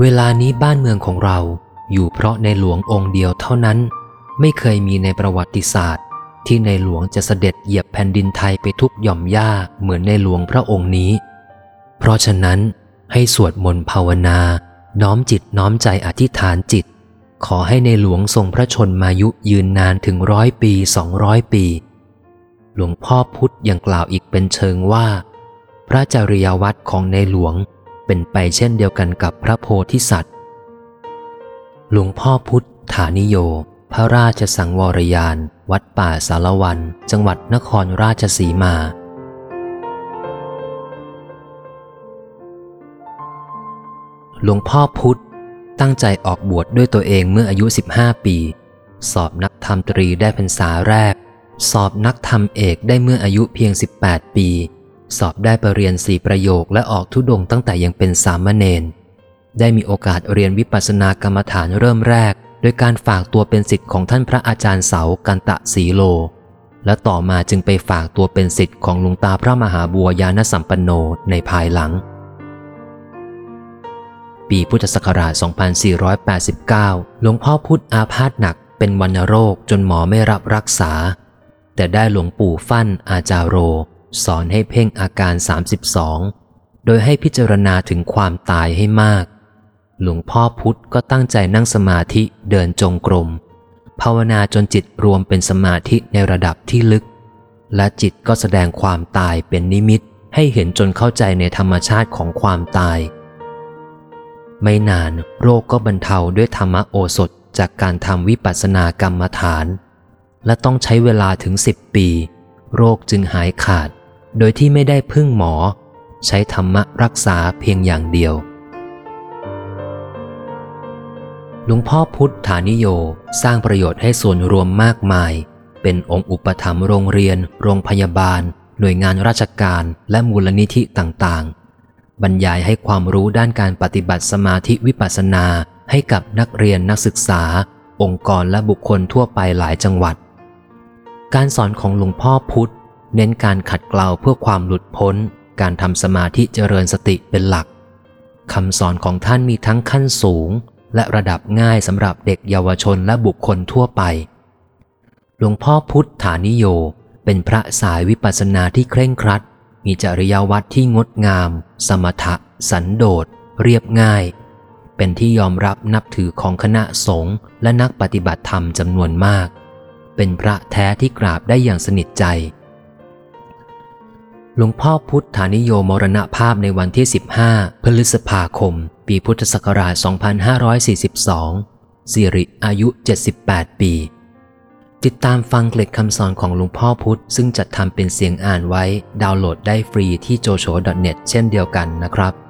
เวลานี้บ้านเมืองของเราอยู่เพราะในหลวงองค์เดียวเท่านั้น ไม่เคยมีในประวัติศาสตร์ ที่ในหลวงจะเสด็จเหยียบแผ่นดินไทยไปทุกหย่อมหญ้าเหมือนในหลวงพระองค์นี้ เพราะฉะนั้นให้สวดมนต์ภาวนา น้อมจิตน้อมใจอธิษฐานจิต ขอให้ในหลวงทรงพระชนมายุยืนนานถึงร้อยปีสองร้อยปี หลวงพ่อพุธยังกล่าวอีกเป็นเชิงว่า พระจริยวัตรของในหลวง เป็นไปเช่นเดียวกันกับพระโพธิสัตว์ หลวงพ่อพุทธานิโย พระราชสังวรยาน วัดป่าสารวัน จังหวัดนครราชสีมา หลวงพ่อพุทธตั้งใจออกบวชดด้วยตัวเองเมื่ออายุ 15 ปี สอบนักธรรมตรีได้พรรษาแรก สอบนักธรรมเอกได้เมื่ออายุเพียง 18 ปี สอบได้ไปเรียนสี่ประโยคและออกทุดงตั้งแต่ยังเป็นสามเณรได้มีโอกาสเรียนวิปัสสนากรรมฐานเริ่มแรก โดยการฝากตัวเป็นสิทธิ์ของท่านพระอาจารย์เสากันตะสีโล และต่อมาจึงไปฝากตัวเป็นสิทธิ์ของหลวงตาพระมหาบัวยานสัมปันโนในภายหลัง ปีพุทธศักราช 2489 หลวงพ่อพุทธอาพาธหนักเป็นวัณโรคจนหมอไม่รับรักษา แต่ได้หลวงปู่ฟั่นอาจารโร สอนให้เพ่งอาการ 32 โดยให้พิจารณาถึงความตายให้มาก หลวงพ่อพุธก็ตั้งใจนั่งสมาธิเดินจงกรม ภาวนาจนจิตรวมเป็นสมาธิในระดับที่ลึก และจิตก็แสดงความตายเป็นนิมิตให้เห็นจนเข้าใจในธรรมชาติของความตาย ไม่นานโรคก็บรรเทาด้วยธรรมโอสถจากการทำวิปัสสนากรรมฐาน และต้องใช้เวลาถึงสิบปี โรคจึงหายขาด โดยที่ไม่ได้พึ่งหมอ ใช้ธรรมะรักษาเพียงอย่างเดียวหลวงพ่อพุทธานิโยสร้างประโยชน์ให้ส่วนรวมมากมาย เป็นองค์อุปถัมภ์โรงเรียน โรงพยาบาล หน่วยงานราชการและมูลนิธิต่างๆ บรรยายให้ความรู้ด้านการปฏิบัติสมาธิวิปัสสนาให้กับนักเรียนนักศึกษา องค์กรและบุคคลทั่วไปหลายจังหวัด การสอนของหลวงพ่อพุทธ เน้นการขัดเกลาเพื่อความหลุดพ้น การทำสมาธิเจริญสติเป็นหลักคำสอนของท่านมีทั้งขั้นสูง และระดับง่ายสำหรับเด็กเยาวชนและบุคคลทั่วไป หลวงพ่อพุทธานิโย เป็นพระสายวิปัสสนาที่เคร่งครัด มีจริยวัตรที่งดงาม สมถะ สันโดษ เรียบง่าย เป็นที่ยอมรับนับถือของคณะสงฆ์และนักปฏิบัติธรรมจำนวนมาก เป็นพระแท้ที่กราบได้อย่างสนิทใจ หลวงพ่อพุทธานิโยมรณภาพในวันที่ 15 พฤษภาคม ปีพุทธศักราช 2542 สิริอายุ 78 ปี ติดตามฟังเกล็ดคำสอนของหลวงพ่อพุธซึ่งจัดทำเป็นเสียงอ่านไว้ดาวน์โหลดได้ฟรีที่ joshua.net เช่นเดียวกันนะครับ